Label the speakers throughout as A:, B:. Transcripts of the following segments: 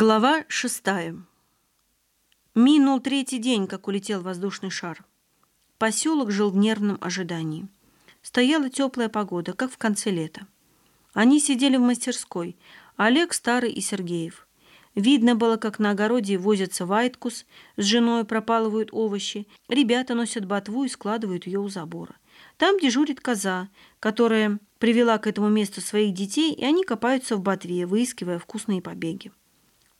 A: Глава шестая. Минул третий день, как улетел воздушный шар. Поселок жил в нервном ожидании. Стояла теплая погода, как в конце лета. Они сидели в мастерской, Олег, Старый и Сергеев. Видно было, как на огороде возятся Вайткус, с женой пропалывают овощи, ребята носят ботву и складывают ее у забора. Там дежурит коза, которая привела к этому месту своих детей, и они копаются в ботве, выискивая вкусные побеги.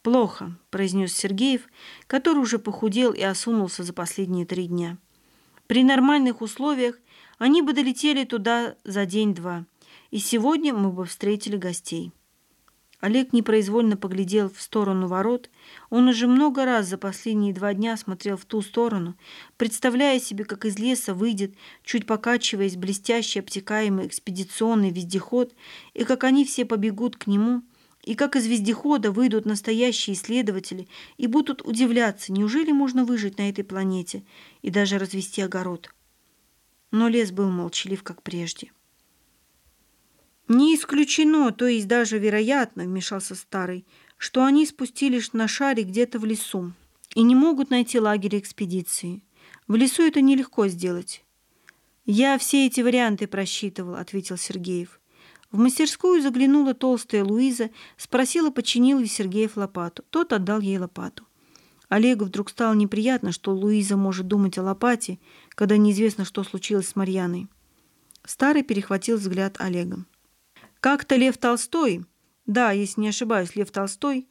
A: «Плохо», – произнес Сергеев, который уже похудел и осунулся за последние три дня. «При нормальных условиях они бы долетели туда за день-два, и сегодня мы бы встретили гостей». Олег непроизвольно поглядел в сторону ворот. Он уже много раз за последние два дня смотрел в ту сторону, представляя себе, как из леса выйдет, чуть покачиваясь, блестящий обтекаемый экспедиционный вездеход, и как они все побегут к нему – и как из вездехода выйдут настоящие исследователи и будут удивляться, неужели можно выжить на этой планете и даже развести огород. Но лес был молчалив, как прежде. «Не исключено, то есть даже вероятно, — вмешался старый, — что они спустились на шаре где-то в лесу и не могут найти лагерь экспедиции. В лесу это нелегко сделать». «Я все эти варианты просчитывал», — ответил Сергеев. В мастерскую заглянула толстая Луиза, спросила, починил ли Сергеев лопату. Тот отдал ей лопату. Олегу вдруг стало неприятно, что Луиза может думать о лопате, когда неизвестно, что случилось с Марьяной. Старый перехватил взгляд Олега. Как-то Лев Толстой, да, если не ошибаюсь, Лев Толстой,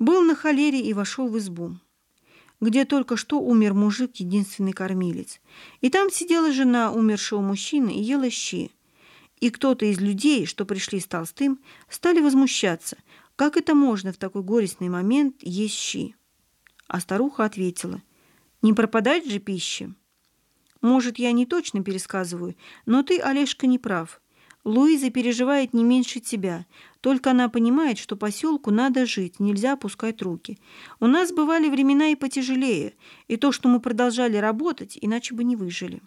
A: был на холере и вошел в избу, где только что умер мужик, единственный кормилец. И там сидела жена умершего мужчины и ела щи. И кто-то из людей, что пришли с Толстым, стали возмущаться, как это можно в такой горестный момент есть щи. А старуха ответила, не пропадать же пищи. Может, я не точно пересказываю, но ты, Олежка, не прав. Луиза переживает не меньше тебя, только она понимает, что поселку надо жить, нельзя опускать руки. У нас бывали времена и потяжелее, и то, что мы продолжали работать, иначе бы не выжили.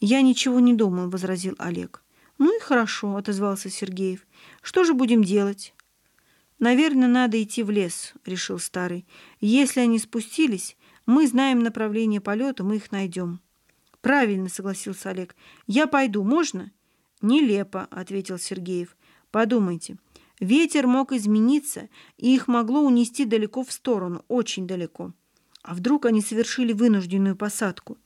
A: «Я ничего не думаю», — возразил Олег. «Ну и хорошо», — отозвался Сергеев. «Что же будем делать?» «Наверное, надо идти в лес», — решил старый. «Если они спустились, мы знаем направление полета, мы их найдем». «Правильно», — согласился Олег. «Я пойду, можно?» «Нелепо», — ответил Сергеев. «Подумайте, ветер мог измениться, и их могло унести далеко в сторону, очень далеко. А вдруг они совершили вынужденную посадку?»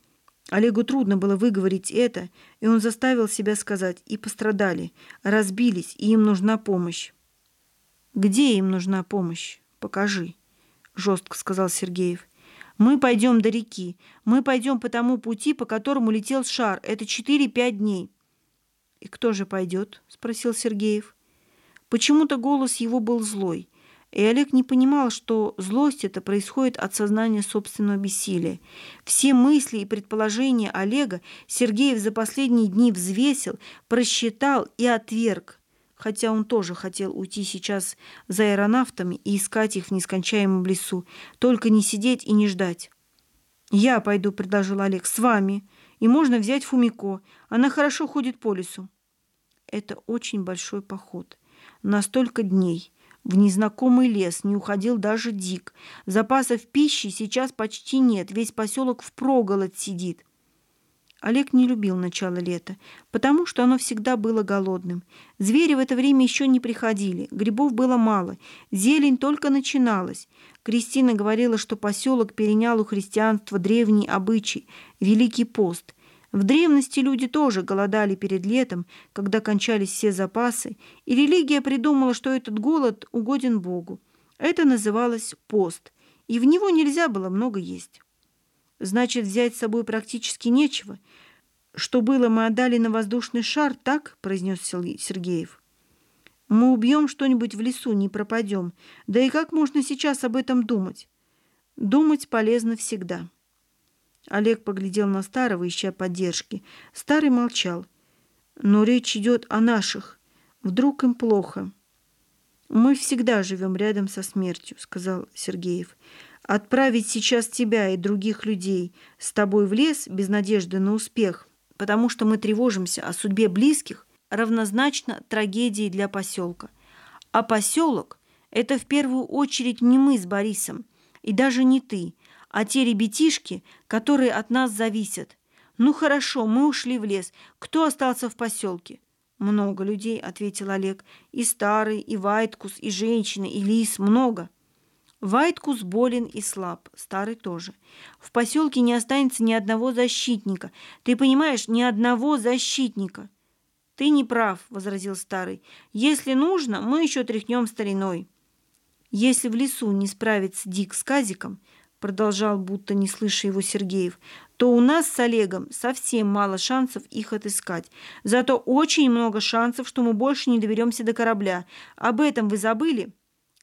A: Олегу трудно было выговорить это, и он заставил себя сказать «и пострадали, разбились, и им нужна помощь». «Где им нужна помощь? Покажи», — жестко сказал Сергеев. «Мы пойдем до реки. Мы пойдем по тому пути, по которому летел шар. Это четыре-пять дней». «И кто же пойдет?» — спросил Сергеев. Почему-то голос его был злой. И Олег не понимал, что злость это происходит от сознания собственного бессилия. Все мысли и предположения Олега Сергеев за последние дни взвесил, просчитал и отверг. Хотя он тоже хотел уйти сейчас за аэронавтами и искать их в нескончаемом лесу, только не сидеть и не ждать. «Я пойду», — предложил Олег, — «с вами. И можно взять Фумико. Она хорошо ходит по лесу». Это очень большой поход. На столько дней. В незнакомый лес не уходил даже Дик. Запасов пищи сейчас почти нет, весь поселок впроголод сидит. Олег не любил начало лета, потому что оно всегда было голодным. Звери в это время еще не приходили, грибов было мало, зелень только начиналась. Кристина говорила, что поселок перенял у христианства древний обычай – Великий пост – в древности люди тоже голодали перед летом, когда кончались все запасы, и религия придумала, что этот голод угоден Богу. Это называлось пост, и в него нельзя было много есть. Значит, взять с собой практически нечего. Что было, мы отдали на воздушный шар, так, произнес Сергеев. Мы убьем что-нибудь в лесу, не пропадем. Да и как можно сейчас об этом думать? Думать полезно всегда. Олег поглядел на старого, ища поддержки. Старый молчал. Но речь идет о наших. Вдруг им плохо. «Мы всегда живем рядом со смертью», — сказал Сергеев. «Отправить сейчас тебя и других людей с тобой в лес без надежды на успех, потому что мы тревожимся о судьбе близких, равнозначно трагедии для поселка. А поселок — Это в первую очередь не мы с Борисом, и даже не ты, а те ребятишки, которые от нас зависят. Ну хорошо, мы ушли в лес. Кто остался в поселке? Много людей, ответил Олег. И старый, и Вайткус, и женщины, и лис, много. Вайткус болен и слаб, старый тоже. В поселке не останется ни одного защитника. Ты понимаешь, ни одного защитника. Ты не прав, возразил старый. Если нужно, мы еще тряхнем стариной. Если в лесу не справится Дик с Казиком, продолжал, будто не слыша его Сергеев, то у нас с Олегом совсем мало шансов их отыскать. Зато очень много шансов, что мы больше не доберемся до корабля. Об этом вы забыли?»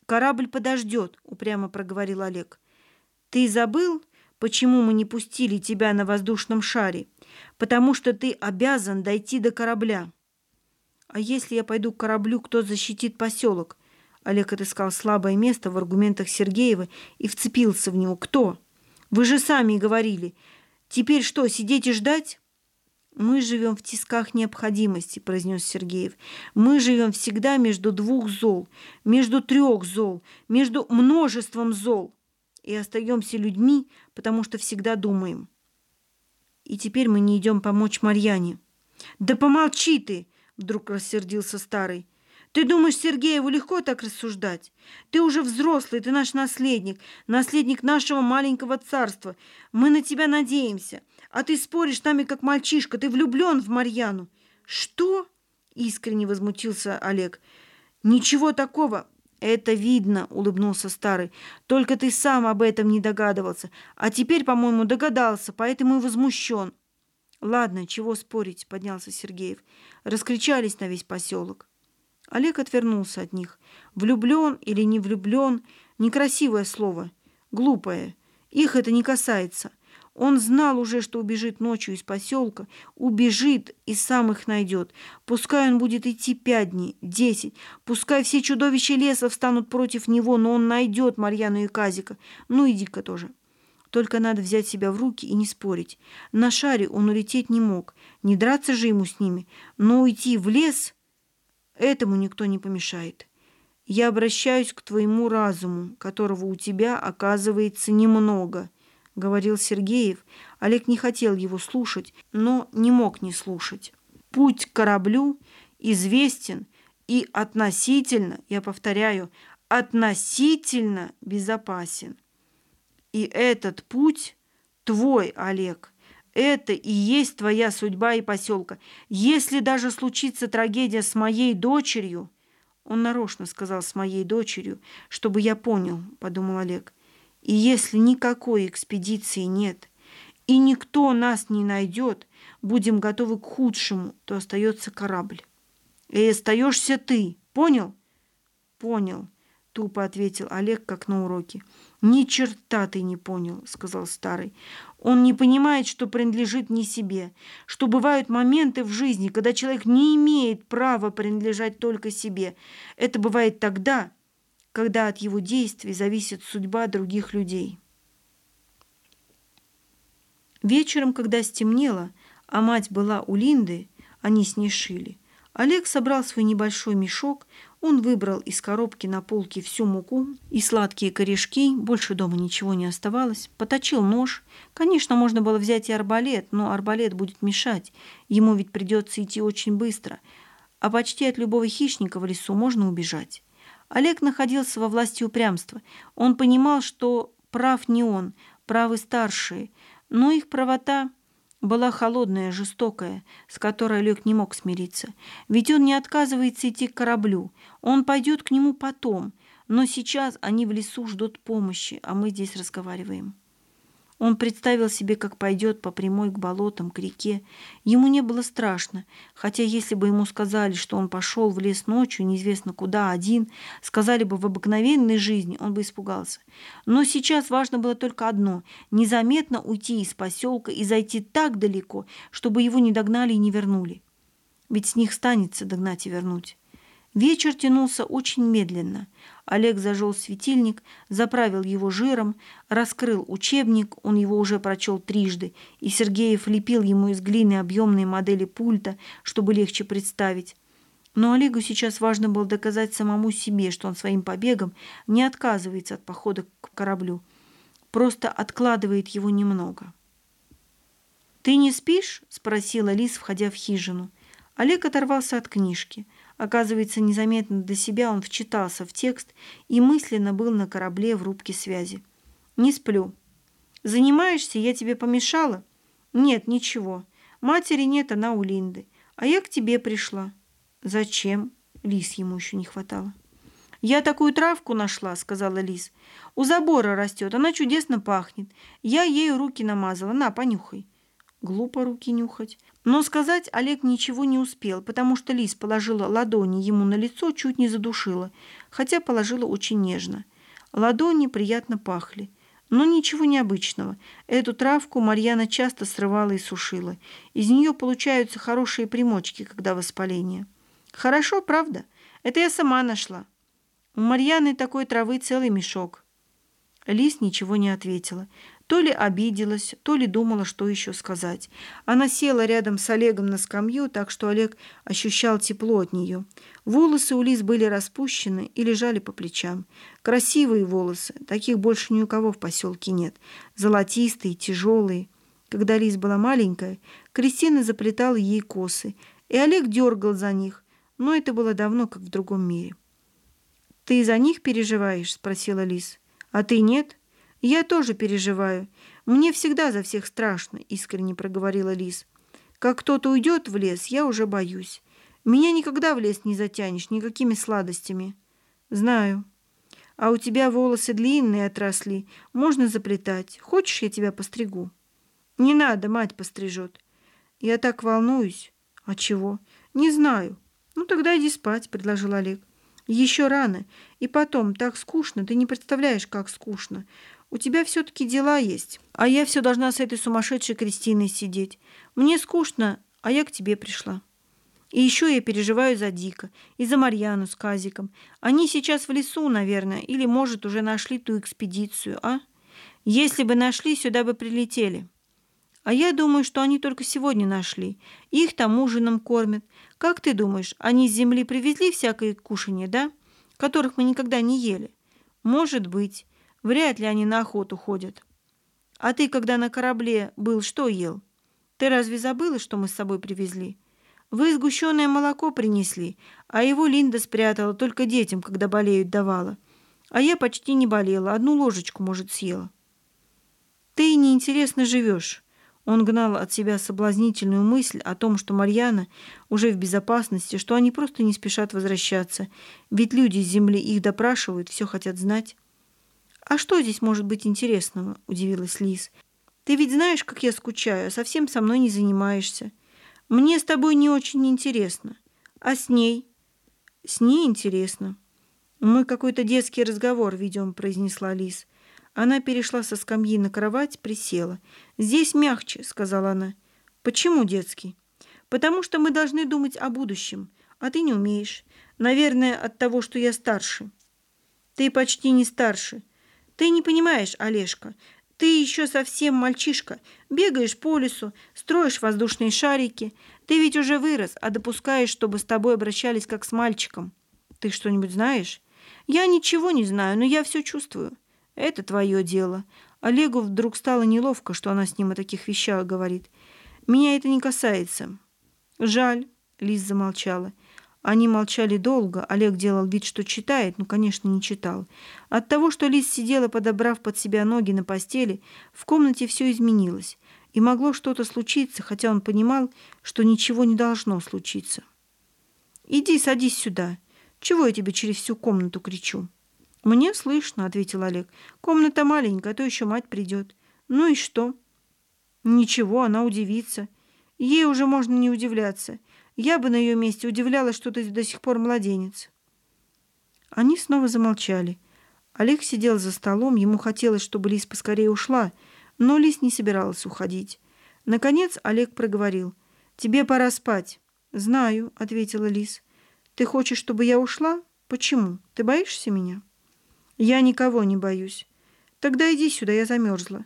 A: «Корабль подождет», — упрямо проговорил Олег. «Ты забыл, почему мы не пустили тебя на воздушном шаре? Потому что ты обязан дойти до корабля». «А если я пойду к кораблю, кто защитит поселок?» Олег отыскал слабое место в аргументах Сергеева и вцепился в него. «Кто? Вы же сами говорили. Теперь что, сидеть и ждать?» «Мы живем в тисках необходимости», — произнес Сергеев. «Мы живем всегда между двух зол, между трех зол, между множеством зол. И остаемся людьми, потому что всегда думаем. И теперь мы не идем помочь Марьяне». «Да помолчи ты!» — вдруг рассердился старый. «Ты думаешь, Сергееву легко так рассуждать? Ты уже взрослый, ты наш наследник, наследник нашего маленького царства. Мы на тебя надеемся. А ты споришь с нами, как мальчишка. Ты влюблен в Марьяну». «Что?» — искренне возмутился Олег. «Ничего такого». «Это видно», — улыбнулся старый. «Только ты сам об этом не догадывался. А теперь, по-моему, догадался, поэтому и возмущен». «Ладно, чего спорить», — поднялся Сергеев. Раскричались на весь поселок. Олег отвернулся от них. Влюблен или не влюблен – некрасивое слово, глупое. Их это не касается. Он знал уже, что убежит ночью из поселка, убежит и сам их найдет. Пускай он будет идти пять дней, десять, пускай все чудовища леса встанут против него, но он найдет Марьяну и Казика. Ну и Дика тоже. Только надо взять себя в руки и не спорить. На шаре он улететь не мог, не драться же ему с ними, но уйти в лес этому никто не помешает. Я обращаюсь к твоему разуму, которого у тебя, оказывается, немного –— говорил Сергеев. Олег не хотел его слушать, но не мог не слушать. «Путь к кораблю известен и относительно, я повторяю, относительно безопасен. И этот путь твой, Олег, это и есть твоя судьба и поселка. Если даже случится трагедия с моей дочерью...» Он нарочно сказал «с моей дочерью», чтобы я понял, подумал Олег. И если никакой экспедиции нет, и никто нас не найдет, будем готовы к худшему, то остается корабль. И остаешься ты, понял? Понял, тупо ответил Олег, как на уроке. Ни черта ты не понял, сказал старый. Он не понимает, что принадлежит не себе, что бывают моменты в жизни, когда человек не имеет права принадлежать только себе. Это бывает тогда, когда от его действий зависит судьба других людей. Вечером, когда стемнело, а мать была у Линды, они с ней шили, Олег собрал свой небольшой мешок, он выбрал из коробки на полке всю муку и сладкие корешки, больше дома ничего не оставалось, поточил нож. Конечно, можно было взять и арбалет, но арбалет будет мешать, ему ведь придется идти очень быстро, а почти от любого хищника в лесу можно убежать. Олег находился во власти упрямства. Он понимал, что прав не он, правы старшие, но их правота была холодная, жестокая, с которой Олег не мог смириться. Ведь он не отказывается идти к кораблю, он пойдет к нему потом, но сейчас они в лесу ждут помощи, а мы здесь разговариваем. Он представил себе, как пойдет по прямой к болотам, к реке. Ему не было страшно, хотя если бы ему сказали, что он пошел в лес ночью, неизвестно куда, один, сказали бы в обыкновенной жизни, он бы испугался. Но сейчас важно было только одно – незаметно уйти из поселка и зайти так далеко, чтобы его не догнали и не вернули. Ведь с них станется догнать и вернуть. Вечер тянулся очень медленно. Олег зажег светильник, заправил его жиром, раскрыл учебник, он его уже прочел трижды, и Сергеев лепил ему из глины объемные модели пульта, чтобы легче представить. Но Олегу сейчас важно было доказать самому себе, что он своим побегом не отказывается от похода к кораблю, просто откладывает его немного. «Ты не спишь?» – спросила Лис, входя в хижину. Олег оторвался от книжки. Оказывается, незаметно для себя он вчитался в текст и мысленно был на корабле в рубке связи. «Не сплю». «Занимаешься? Я тебе помешала?» «Нет, ничего. Матери нет, она у Линды. А я к тебе пришла». «Зачем?» Лис ему еще не хватало. «Я такую травку нашла», — сказала Лис. «У забора растет, она чудесно пахнет. Я ею руки намазала. На, понюхай». Глупо руки нюхать. Но сказать Олег ничего не успел, потому что Лис положила ладони ему на лицо, чуть не задушила, хотя положила очень нежно. Ладони приятно пахли. Но ничего необычного. Эту травку Марьяна часто срывала и сушила. Из нее получаются хорошие примочки, когда воспаление. Хорошо, правда? Это я сама нашла. У Марьяны такой травы целый мешок. Лис ничего не ответила. То ли обиделась, то ли думала, что еще сказать. Она села рядом с Олегом на скамью, так что Олег ощущал тепло от нее. Волосы у Лис были распущены и лежали по плечам. Красивые волосы, таких больше ни у кого в поселке нет. Золотистые, тяжелые. Когда Лис была маленькая, Кристина заплетала ей косы, и Олег дергал за них, но это было давно, как в другом мире. «Ты за них переживаешь?» – спросила Лис. «А ты нет?» «Я тоже переживаю. Мне всегда за всех страшно», – искренне проговорила Лис. «Как кто-то уйдет в лес, я уже боюсь. Меня никогда в лес не затянешь никакими сладостями». «Знаю. А у тебя волосы длинные отросли. Можно заплетать. Хочешь, я тебя постригу?» «Не надо, мать пострижет». «Я так волнуюсь». «А чего?» «Не знаю. «Ну, тогда иди спать», — предложил Олег. «Еще рано. И потом, так скучно. Ты не представляешь, как скучно. У тебя все-таки дела есть. А я все должна с этой сумасшедшей Кристиной сидеть. Мне скучно, а я к тебе пришла». И еще я переживаю за Дика и за Марьяну с Казиком. Они сейчас в лесу, наверное, или, может, уже нашли ту экспедицию, а? Если бы нашли, сюда бы прилетели. А я думаю, что они только сегодня нашли. Их там ужином кормят. Как ты думаешь, они с земли привезли всякое кушанье, да? Которых мы никогда не ели? Может быть. Вряд ли они на охоту ходят. А ты, когда на корабле был, что ел? Ты разве забыла, что мы с собой привезли? Вы сгущенное молоко принесли, а его Линда спрятала только детям, когда болеют, давала. А я почти не болела, одну ложечку, может, съела. Ты неинтересно живешь. Он гнал от себя соблазнительную мысль о том, что Марьяна уже в безопасности, что они просто не спешат возвращаться, ведь люди с земли их допрашивают, все хотят знать. «А что здесь может быть интересного?» – удивилась Лиз. «Ты ведь знаешь, как я скучаю, а совсем со мной не занимаешься. Мне с тобой не очень интересно. А с ней?» «С ней интересно». «Мы какой-то детский разговор ведем», – произнесла Лиз. Она перешла со скамьи на кровать, присела. «Здесь мягче», — сказала она. «Почему детский?» «Потому что мы должны думать о будущем, а ты не умеешь. Наверное, от того, что я старше». «Ты почти не старше. Ты не понимаешь, Олежка. Ты еще совсем мальчишка. Бегаешь по лесу, строишь воздушные шарики. Ты ведь уже вырос, а допускаешь, чтобы с тобой обращались как с мальчиком. Ты что-нибудь знаешь?» «Я ничего не знаю, но я все чувствую». Это твое дело. Олегу вдруг стало неловко, что она с ним о таких вещах говорит. Меня это не касается. Жаль, Лиз замолчала. Они молчали долго. Олег делал вид, что читает, но, конечно, не читал. От того, что Лиз сидела, подобрав под себя ноги на постели, в комнате все изменилось. И могло что-то случиться, хотя он понимал, что ничего не должно случиться. «Иди, садись сюда. Чего я тебе через всю комнату кричу?» «Мне слышно», — ответил Олег. «Комната маленькая, а то еще мать придет». «Ну и что?» «Ничего, она удивится. Ей уже можно не удивляться. Я бы на ее месте удивлялась, что ты до сих пор младенец». Они снова замолчали. Олег сидел за столом, ему хотелось, чтобы Лис поскорее ушла, но Лис не собиралась уходить. Наконец Олег проговорил. «Тебе пора спать». «Знаю», — ответила Лис. «Ты хочешь, чтобы я ушла? Почему? Ты боишься меня?» Я никого не боюсь. Тогда иди сюда, я замерзла.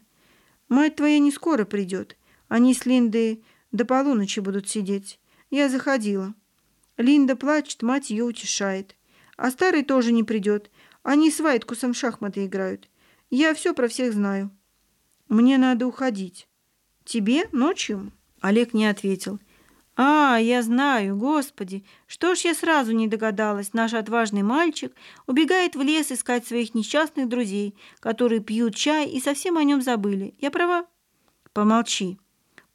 A: Мать твоя не скоро придет. Они с Линдой до полуночи будут сидеть. Я заходила. Линда плачет, мать ее утешает. А старый тоже не придет. Они с Вайткусом в шахматы играют. Я все про всех знаю. Мне надо уходить. Тебе ночью?» Олег не ответил. «А, я знаю, господи, что ж я сразу не догадалась, наш отважный мальчик убегает в лес искать своих несчастных друзей, которые пьют чай и совсем о нем забыли. Я права?» «Помолчи.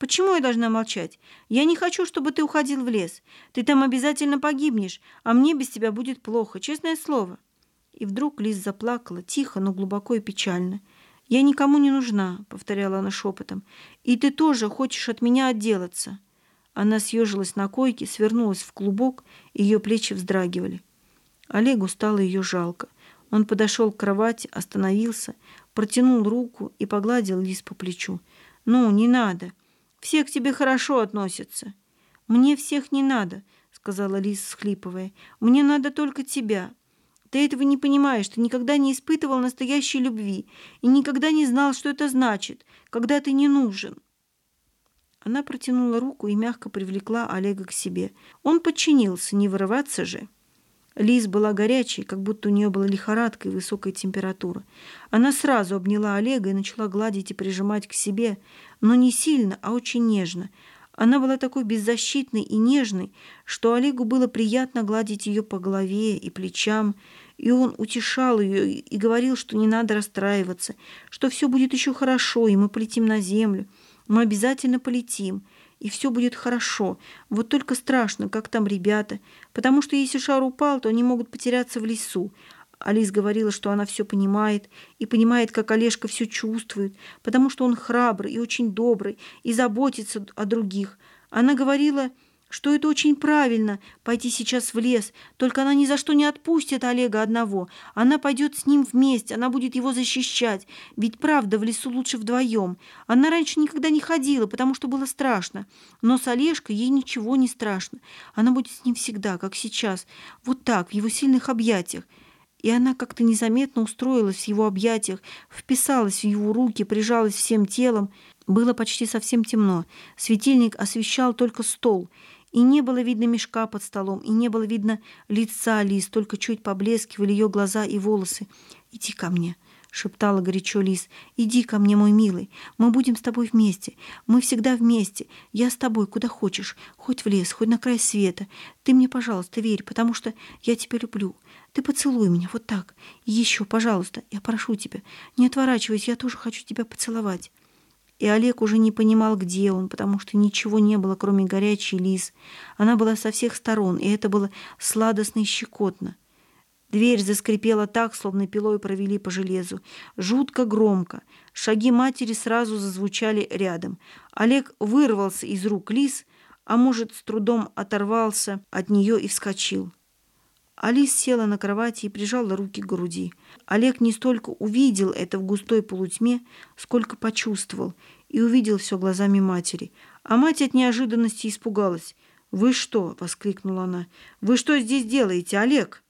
A: Почему я должна молчать? Я не хочу, чтобы ты уходил в лес. Ты там обязательно погибнешь, а мне без тебя будет плохо, честное слово». И вдруг Лиз заплакала, тихо, но глубоко и печально. «Я никому не нужна», — повторяла она шепотом, — «и ты тоже хочешь от меня отделаться». Она съежилась на койке, свернулась в клубок, ее плечи вздрагивали. Олегу стало ее жалко. Он подошел к кровати, остановился, протянул руку и погладил Лис по плечу. «Ну, не надо. Все к тебе хорошо относятся». «Мне всех не надо», — сказала Лис, схлипывая. «Мне надо только тебя. Ты этого не понимаешь, ты никогда не испытывал настоящей любви и никогда не знал, что это значит, когда ты не нужен». Она протянула руку и мягко привлекла Олега к себе. Он подчинился, не вырываться же. Лиз была горячей, как будто у нее была лихорадка и высокая температура. Она сразу обняла Олега и начала гладить и прижимать к себе, но не сильно, а очень нежно. Она была такой беззащитной и нежной, что Олегу было приятно гладить ее по голове и плечам, и он утешал ее и говорил, что не надо расстраиваться, что все будет еще хорошо, и мы полетим на землю. Мы обязательно полетим, и все будет хорошо. Вот только страшно, как там ребята, потому что если шар упал, то они могут потеряться в лесу. Алис говорила, что она все понимает, и понимает, как Олежка все чувствует, потому что он храбрый и очень добрый, и заботится о других. Она говорила что это очень правильно пойти сейчас в лес, только она ни за что не отпустит Олега одного. Она пойдет с ним вместе, она будет его защищать. Ведь правда, в лесу лучше вдвоем. Она раньше никогда не ходила, потому что было страшно. Но с Олежкой ей ничего не страшно. Она будет с ним всегда, как сейчас, вот так, в его сильных объятиях. И она как-то незаметно устроилась в его объятиях, вписалась в его руки, прижалась всем телом. Было почти совсем темно. Светильник освещал только стол — и не было видно мешка под столом, и не было видно лица Лиз, только чуть поблескивали ее глаза и волосы. «Иди ко мне», — шептала горячо Лиз. «Иди ко мне, мой милый. Мы будем с тобой вместе. Мы всегда вместе. Я с тобой, куда хочешь. Хоть в лес, хоть на край света. Ты мне, пожалуйста, верь, потому что я тебя люблю. Ты поцелуй меня вот так. И еще, пожалуйста, я прошу тебя. Не отворачивайся, я тоже хочу тебя поцеловать». И Олег уже не понимал, где он, потому что ничего не было, кроме горячей лис. Она была со всех сторон, и это было сладостно и щекотно. Дверь заскрипела так, словно пилой провели по железу. Жутко громко. Шаги матери сразу зазвучали рядом. Олег вырвался из рук лис, а может, с трудом оторвался от нее и вскочил. Алис села на кровати и прижала руки к груди. Олег не столько увидел это в густой полутьме, сколько почувствовал и увидел все глазами матери. А мать от неожиданности испугалась. «Вы что?» — воскликнула она. «Вы что здесь делаете, Олег?»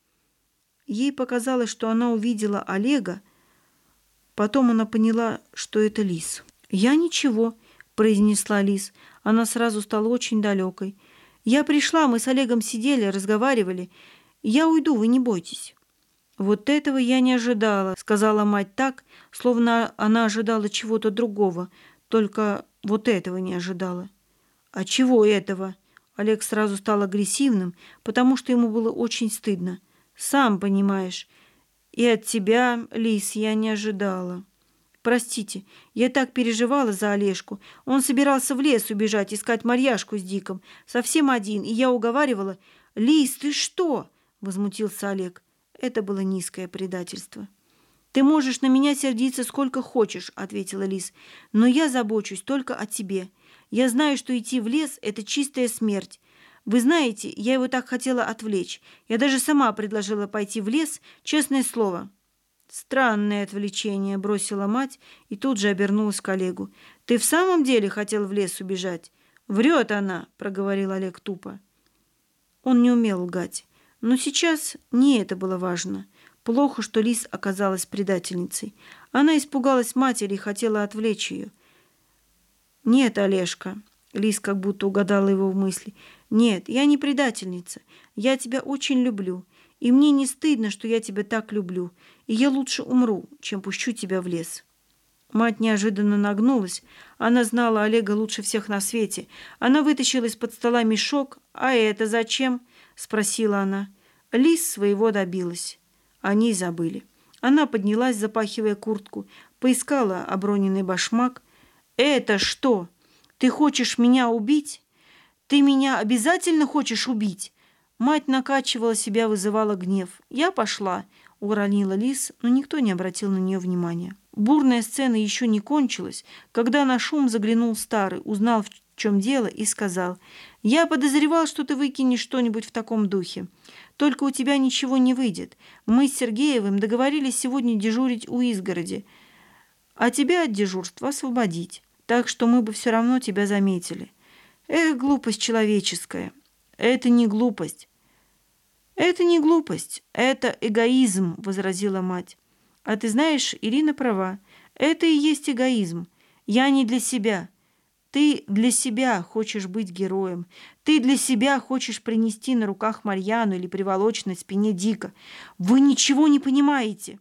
A: Ей показалось, что она увидела Олега. Потом она поняла, что это Лис. «Я ничего», — произнесла Лис. Она сразу стала очень далекой. «Я пришла, мы с Олегом сидели, разговаривали». Я уйду, вы не бойтесь». «Вот этого я не ожидала», — сказала мать так, словно она ожидала чего-то другого, только вот этого не ожидала. «А чего этого?» Олег сразу стал агрессивным, потому что ему было очень стыдно. «Сам понимаешь. И от тебя, Лис, я не ожидала». «Простите, я так переживала за Олежку. Он собирался в лес убежать, искать Марьяшку с Диком. Совсем один, и я уговаривала. «Лис, ты что?» — возмутился Олег. Это было низкое предательство. «Ты можешь на меня сердиться сколько хочешь», — ответила Лис. «Но я забочусь только о тебе. Я знаю, что идти в лес — это чистая смерть. Вы знаете, я его так хотела отвлечь. Я даже сама предложила пойти в лес, честное слово». «Странное отвлечение», — бросила мать и тут же обернулась к Олегу. «Ты в самом деле хотел в лес убежать?» «Врет она», — проговорил Олег тупо. Он не умел лгать. Но сейчас не это было важно. Плохо, что Лис оказалась предательницей. Она испугалась матери и хотела отвлечь ее. «Нет, Олежка, Лис как будто угадала его в мысли. «Нет, я не предательница. Я тебя очень люблю. И мне не стыдно, что я тебя так люблю. И я лучше умру, чем пущу тебя в лес». Мать неожиданно нагнулась. Она знала Олега лучше всех на свете. Она вытащила из-под стола мешок. «А это зачем?» – спросила она. Лис своего добилась. Они забыли. Она поднялась, запахивая куртку, поискала оброненный башмак. «Это что? Ты хочешь меня убить? Ты меня обязательно хочешь убить?» Мать накачивала себя, вызывала гнев. «Я пошла», — уронила Лис, но никто не обратил на нее внимания. Бурная сцена еще не кончилась, когда на шум заглянул старый, узнал, в чем дело, и сказал, «Я подозревал, что ты выкинешь что-нибудь в таком духе. Только у тебя ничего не выйдет. Мы с Сергеевым договорились сегодня дежурить у изгороди, а тебя от дежурства освободить. Так что мы бы все равно тебя заметили. Эх, глупость человеческая. Это не глупость. Это не глупость, это эгоизм, возразила мать. А ты знаешь, Ирина права. Это и есть эгоизм. Я не для себя. Ты для себя хочешь быть героем. Ты для себя хочешь принести на руках Марьяну или приволочь на спине Дика. Вы ничего не понимаете.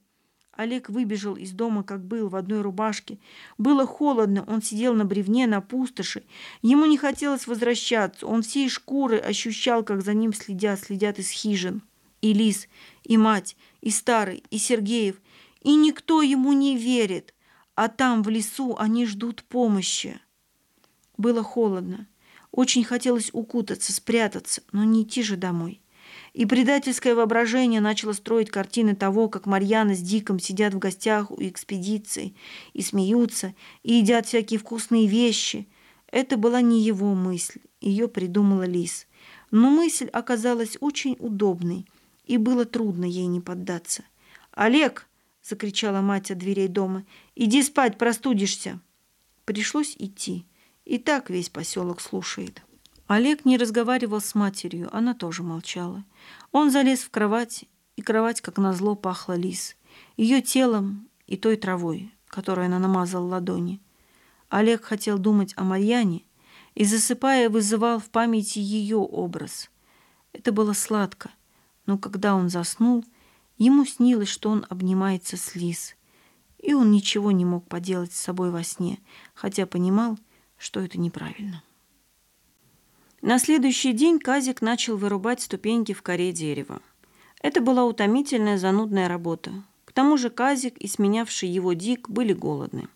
A: Олег выбежал из дома, как был, в одной рубашке. Было холодно, он сидел на бревне, на пустоши. Ему не хотелось возвращаться. Он всей шкуры ощущал, как за ним следят, следят из хижин. И Лис, и мать, и Старый, и Сергеев. И никто ему не верит. А там, в лесу, они ждут помощи. Было холодно. Очень хотелось укутаться, спрятаться, но не идти же домой. И предательское воображение начало строить картины того, как Марьяна с Диком сидят в гостях у экспедиции и смеются, и едят всякие вкусные вещи. Это была не его мысль, ее придумала Лис. Но мысль оказалась очень удобной, и было трудно ей не поддаться. «Олег!» — закричала мать от дверей дома. «Иди спать, простудишься!» Пришлось идти. И так весь поселок слушает. Олег не разговаривал с матерью, она тоже молчала. Он залез в кровать, и кровать, как назло, пахла лис. Ее телом и той травой, которой она намазала ладони. Олег хотел думать о Марьяне и, засыпая, вызывал в памяти ее образ. Это было сладко, но когда он заснул, ему снилось, что он обнимается с лис. И он ничего не мог поделать с собой во сне, хотя понимал, что это неправильно. На следующий день Казик начал вырубать ступеньки в коре дерева. Это была утомительная занудная работа. К тому же Казик и сменявший его Дик были голодны.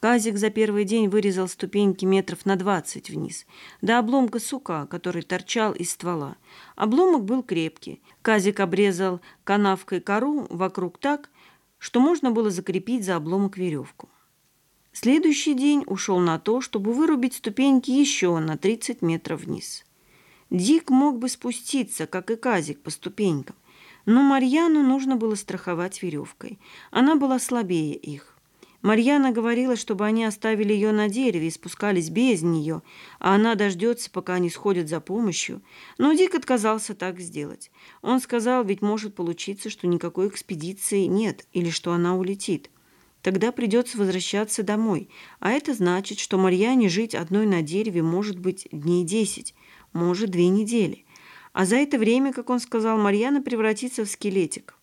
A: Казик за первый день вырезал ступеньки метров на двадцать вниз, до обломка сука, который торчал из ствола. Обломок был крепкий. Казик обрезал канавкой кору вокруг так, что можно было закрепить за обломок веревку. Следующий день ушел на то, чтобы вырубить ступеньки еще на 30 метров вниз. Дик мог бы спуститься, как и Казик, по ступенькам, но Марьяну нужно было страховать веревкой. Она была слабее их. Марьяна говорила, чтобы они оставили ее на дереве и спускались без нее, а она дождется, пока они сходят за помощью. Но Дик отказался так сделать. Он сказал, ведь может получиться, что никакой экспедиции нет или что она улетит. Тогда придется возвращаться домой. А это значит, что Марьяне жить одной на дереве может быть дней десять, может, две недели. А за это время, как он сказал, Марьяна превратится в скелетик.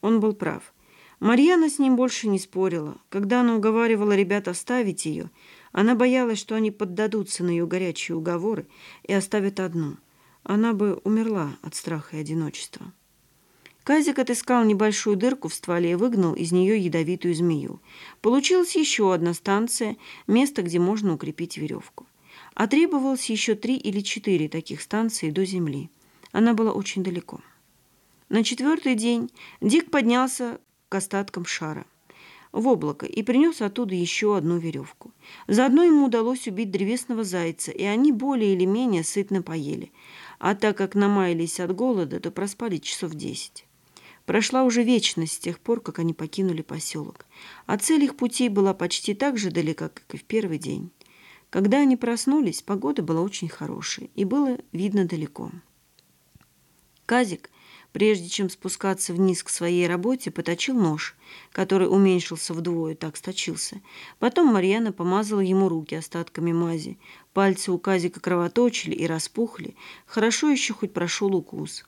A: Он был прав. Марьяна с ним больше не спорила. Когда она уговаривала ребят оставить ее, она боялась, что они поддадутся на ее горячие уговоры и оставят одну. Она бы умерла от страха и одиночества. Казик отыскал небольшую дырку в стволе и выгнал из нее ядовитую змею. Получилась еще одна станция, место, где можно укрепить веревку. А требовалось еще три или четыре таких станции до земли. Она была очень далеко. На четвертый день Дик поднялся к остаткам шара в облако и принес оттуда еще одну веревку. Заодно ему удалось убить древесного зайца, и они более или менее сытно поели. А так как намаялись от голода, то проспали часов десять. Прошла уже вечность с тех пор, как они покинули поселок, а цель их путей была почти так же далека, как и в первый день. Когда они проснулись, погода была очень хорошей, и было видно далеко. Казик Прежде чем спускаться вниз к своей работе, поточил нож, который уменьшился вдвое, так сточился. Потом Марьяна помазала ему руки остатками мази. Пальцы у Казика кровоточили и распухли. Хорошо еще хоть прошел укус.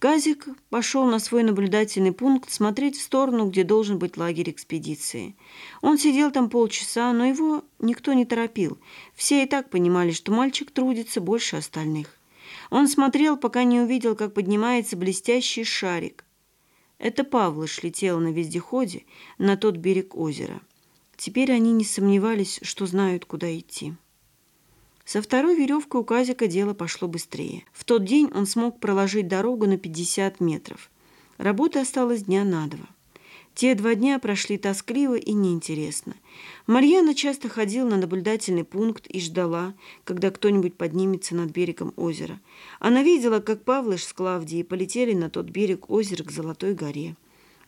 A: Казик пошел на свой наблюдательный пункт смотреть в сторону, где должен быть лагерь экспедиции. Он сидел там полчаса, но его никто не торопил. Все и так понимали, что мальчик трудится больше остальных. Он смотрел, пока не увидел, как поднимается блестящий шарик. Это Павлыш летел на вездеходе на тот берег озера. Теперь они не сомневались, что знают, куда идти. Со второй веревкой у Казика дело пошло быстрее. В тот день он смог проложить дорогу на 50 метров. Работы осталось дня на два. Те два дня прошли тоскливо и неинтересно. Марьяна часто ходила на наблюдательный пункт и ждала, когда кто-нибудь поднимется над берегом озера. Она видела, как Павлыш с Клавдией полетели на тот берег озера к Золотой горе.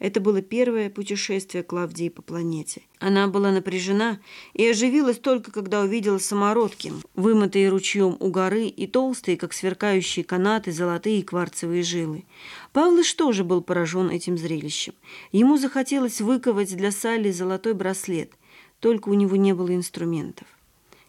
A: Это было первое путешествие Клавдии по планете. Она была напряжена и оживилась только, когда увидела самородки, вымытые ручьем у горы и толстые, как сверкающие канаты, золотые кварцевые жилы. Павлыш тоже был поражен этим зрелищем. Ему захотелось выковать для Салли золотой браслет, только у него не было инструментов.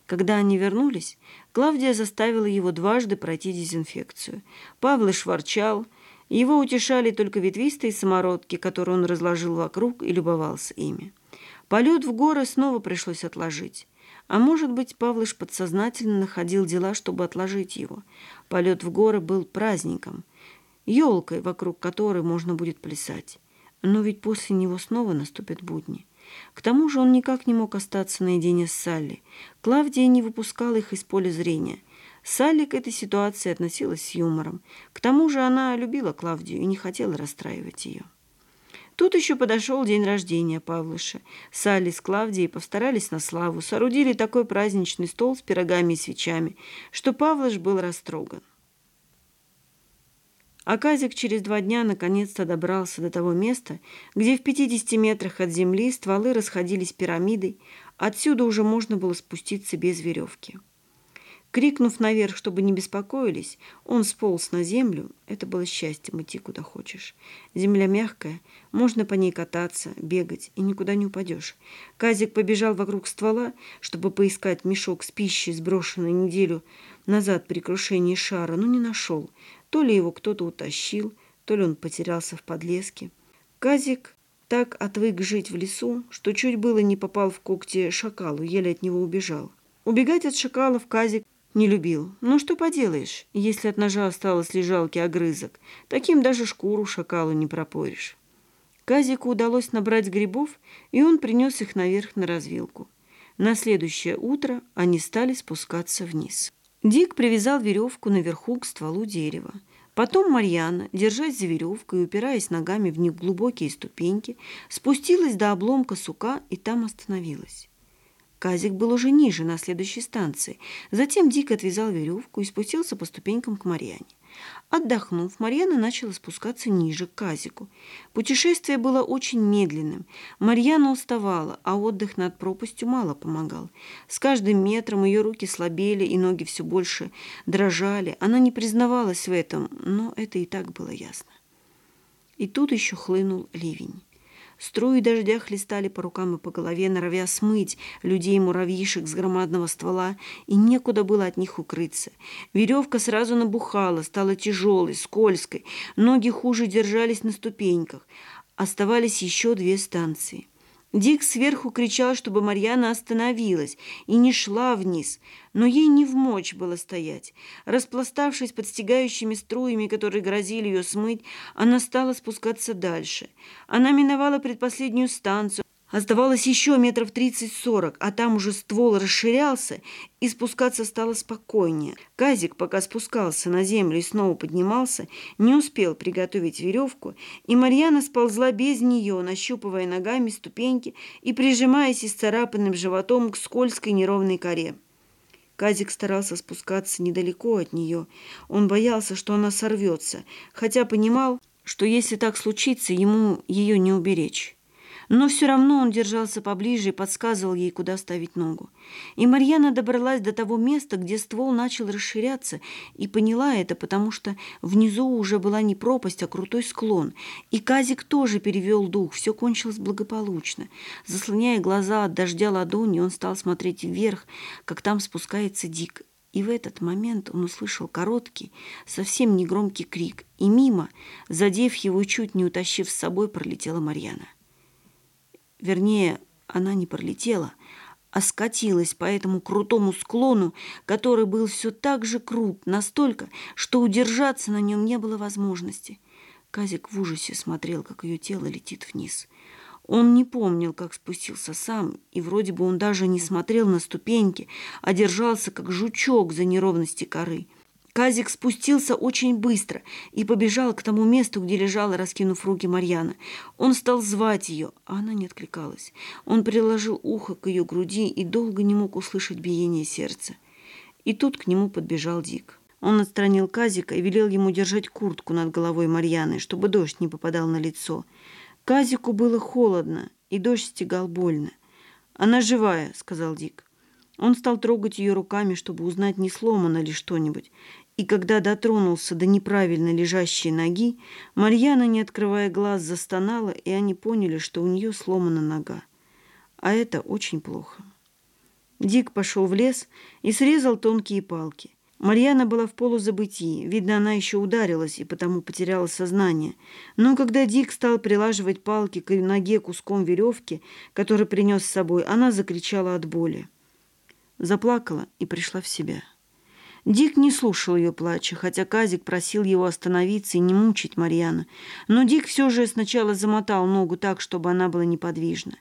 A: Когда они вернулись, Клавдия заставила его дважды пройти дезинфекцию. Павлыш ворчал – его утешали только ветвистые самородки, которые он разложил вокруг и любовался ими. Полет в горы снова пришлось отложить. А может быть, Павлыш подсознательно находил дела, чтобы отложить его. Полет в горы был праздником, елкой, вокруг которой можно будет плясать. Но ведь после него снова наступят будни. К тому же он никак не мог остаться наедине с Салли. Клавдия не выпускала их из поля зрения – Салли к этой ситуации относилась с юмором. К тому же она любила Клавдию и не хотела расстраивать ее. Тут еще подошел день рождения Павлыша. Салли с Клавдией постарались на славу, соорудили такой праздничный стол с пирогами и свечами, что Павлыш был растроган. А Казик через два дня наконец-то добрался до того места, где в 50 метрах от земли стволы расходились пирамидой, отсюда уже можно было спуститься без веревки. Крикнув наверх, чтобы не беспокоились, он сполз на землю. Это было счастьем идти куда хочешь. Земля мягкая, можно по ней кататься, бегать, и никуда не упадешь. Казик побежал вокруг ствола, чтобы поискать мешок с пищей, сброшенный неделю назад при крушении шара, но не нашел. То ли его кто-то утащил, то ли он потерялся в подлеске. Казик так отвык жить в лесу, что чуть было не попал в когти шакалу, еле от него убежал. Убегать от шакалов Казик не любил. Ну что поделаешь, если от ножа осталось ли жалкий огрызок. Таким даже шкуру шакалу не пропоришь. Казику удалось набрать грибов, и он принес их наверх на развилку. На следующее утро они стали спускаться вниз. Дик привязал веревку наверху к стволу дерева. Потом Марьяна, держась за веревку и упираясь ногами в неглубокие ступеньки, спустилась до обломка сука и там остановилась. Казик был уже ниже, на следующей станции. Затем Дик отвязал веревку и спустился по ступенькам к Марьяне. Отдохнув, Марьяна начала спускаться ниже, к Казику. Путешествие было очень медленным. Марьяна уставала, а отдых над пропастью мало помогал. С каждым метром ее руки слабели и ноги все больше дрожали. Она не признавалась в этом, но это и так было ясно. И тут еще хлынул ливень. Струи дождя хлестали по рукам и по голове, норовя смыть людей-муравьишек с громадного ствола, и некуда было от них укрыться. Веревка сразу набухала, стала тяжелой, скользкой, ноги хуже держались на ступеньках. Оставались еще две станции. Дик сверху кричал, чтобы Марьяна остановилась и не шла вниз, но ей не в мочь было стоять. Распластавшись под стегающими струями, которые грозили ее смыть, она стала спускаться дальше. Она миновала предпоследнюю станцию, Оставалось еще метров тридцать-сорок, а там уже ствол расширялся, и спускаться стало спокойнее. Казик, пока спускался на землю и снова поднимался, не успел приготовить веревку, и Марьяна сползла без нее, нащупывая ногами ступеньки и прижимаясь исцарапанным животом к скользкой неровной коре. Казик старался спускаться недалеко от нее. Он боялся, что она сорвется, хотя понимал, что если так случится, ему ее не уберечь. Но все равно он держался поближе и подсказывал ей, куда ставить ногу. И Марьяна добралась до того места, где ствол начал расширяться, и поняла это, потому что внизу уже была не пропасть, а крутой склон. И Казик тоже перевел дух, все кончилось благополучно. Заслоняя глаза от дождя ладони, он стал смотреть вверх, как там спускается Дик. И в этот момент он услышал короткий, совсем негромкий крик, и мимо, задев его и чуть не утащив с собой, пролетела Марьяна. Вернее, она не пролетела, а скатилась по этому крутому склону, который был все так же крут, настолько, что удержаться на нем не было возможности. Казик в ужасе смотрел, как ее тело летит вниз. Он не помнил, как спустился сам, и вроде бы он даже не смотрел на ступеньки, а держался, как жучок за неровности коры – Казик спустился очень быстро и побежал к тому месту, где лежала, раскинув руки Марьяна. Он стал звать ее, а она не откликалась. Он приложил ухо к ее груди и долго не мог услышать биение сердца. И тут к нему подбежал Дик. Он отстранил Казика и велел ему держать куртку над головой Марьяны, чтобы дождь не попадал на лицо. Казику было холодно, и дождь стегал больно. «Она живая», — сказал Дик. Он стал трогать ее руками, чтобы узнать, не сломано ли что-нибудь. И когда дотронулся до неправильно лежащей ноги, Марьяна, не открывая глаз, застонала, и они поняли, что у нее сломана нога. А это очень плохо. Дик пошел в лес и срезал тонкие палки. Марьяна была в полузабытии. Видно, она еще ударилась и потому потеряла сознание. Но когда Дик стал прилаживать палки к ноге куском веревки, который принес с собой, она закричала от боли. Заплакала и пришла в себя. Дик не слушал ее плача, хотя Казик просил его остановиться и не мучить Марьяна. Но Дик все же сначала замотал ногу так, чтобы она была неподвижна.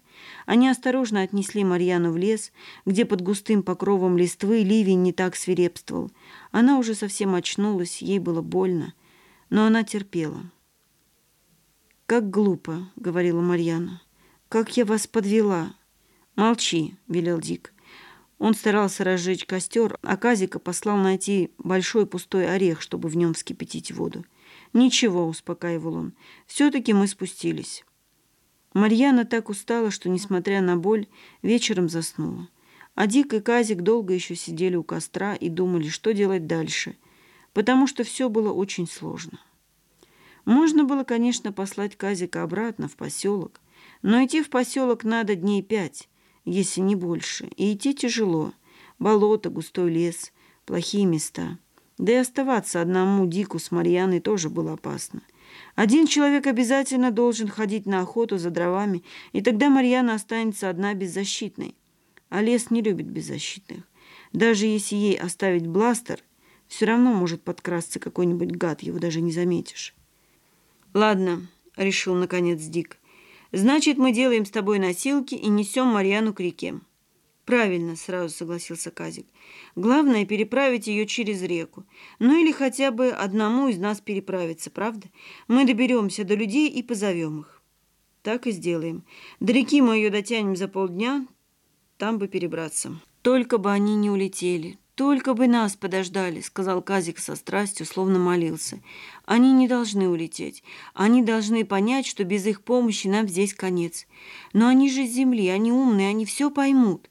A: Они осторожно отнесли Марьяну в лес, где под густым покровом листвы ливень не так свирепствовал. Она уже совсем очнулась, ей было больно, но она терпела. «Как глупо», — говорила Марьяна. «Как я вас подвела!» «Молчи», — велел Дик. Он старался разжечь костер, а Казика послал найти большой пустой орех, чтобы в нем вскипятить воду. «Ничего», — успокаивал он, — «все-таки мы спустились». Марьяна так устала, что, несмотря на боль, вечером заснула. А Дик и Казик долго еще сидели у костра и думали, что делать дальше, потому что все было очень сложно. Можно было, конечно, послать Казика обратно в поселок, но идти в поселок надо дней пять, если не больше. И идти тяжело. Болото, густой лес, плохие места. Да и оставаться одному Дику с Марьяной тоже было опасно. Один человек обязательно должен ходить на охоту за дровами, и тогда Марьяна останется одна беззащитной. А лес не любит беззащитных. Даже если ей оставить бластер, все равно может подкрасться какой-нибудь гад, его даже не заметишь. «Ладно», — решил наконец Дик. Значит, мы делаем с тобой носилки и несем Марьяну к реке. Правильно, сразу согласился Казик. Главное переправить ее через реку. Ну или хотя бы одному из нас переправиться, правда? Мы доберемся до людей и позовем их. Так и сделаем. До реки мы ее дотянем за полдня, там бы перебраться. Только бы они не улетели, «Только бы нас подождали», — сказал Казик со страстью, словно молился. «Они не должны улететь. Они должны понять, что без их помощи нам здесь конец. Но они же с земли, они умные, они все поймут.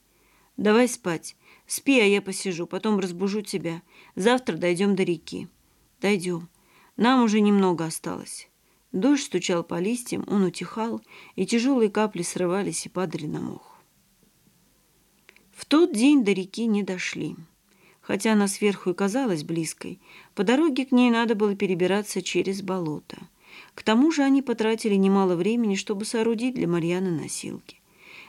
A: Давай спать. Спи, а я посижу, потом разбужу тебя. Завтра дойдем до реки». «Дойдем. Нам уже немного осталось». Дождь стучал по листьям, он утихал, и тяжелые капли срывались и падали на мох. В тот день до реки не дошли. Хотя она сверху и казалась близкой, по дороге к ней надо было перебираться через болото. К тому же они потратили немало времени, чтобы соорудить для Марьяны носилки.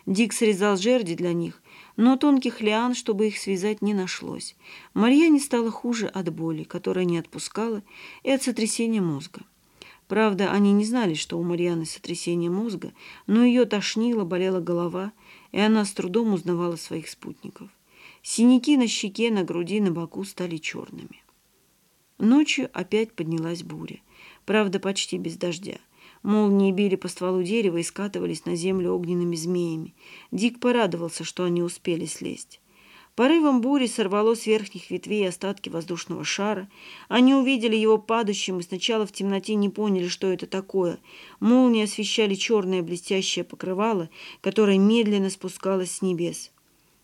A: Дик срезал жерди для них, но тонких лиан, чтобы их связать, не нашлось. Марьяне стало хуже от боли, которая не отпускала, и от сотрясения мозга. Правда, они не знали, что у Марьяны сотрясение мозга, но ее тошнило, болела голова, и она с трудом узнавала своих спутников. Синяки на щеке, на груди, на боку стали черными. Ночью опять поднялась буря. Правда, почти без дождя. Молнии били по стволу дерева и скатывались на землю огненными змеями. Дик порадовался, что они успели слезть. Порывом бури сорвало с верхних ветвей остатки воздушного шара. Они увидели его падающим и сначала в темноте не поняли, что это такое. Молнии освещали черное блестящее покрывало, которое медленно спускалось с небес.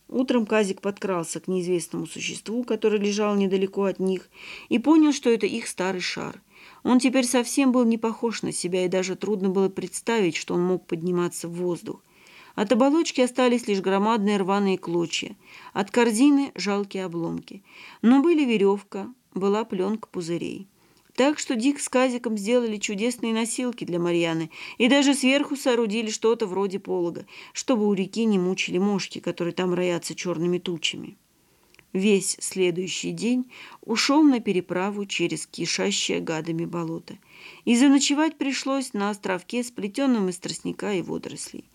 A: Утром Казик подкрался к неизвестному существу, которое лежало недалеко от них, и понял, что это их старый шар. Он теперь совсем был не похож на себя, и даже трудно было представить, что он мог подниматься в воздух. От оболочки остались лишь громадные рваные клочья, от корзины – жалкие обломки. Но были веревка, была пленка пузырей. Так что Дик с Казиком сделали чудесные носилки для Марьяны и даже сверху соорудили что-то вроде полога, чтобы у реки не мучили мошки, которые там роятся черными тучами. Весь следующий день ушел на переправу через кишащее гадами болото. И заночевать пришлось на островке, сплетенном из тростника и водорослей.